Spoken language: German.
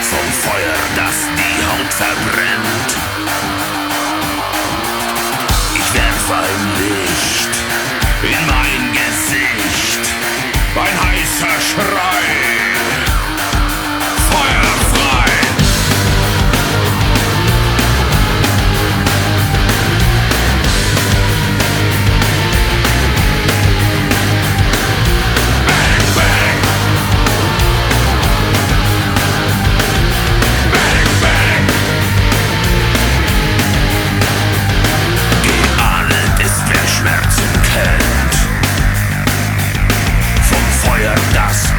Vom Feuer, das die Haut verbrennt. Us.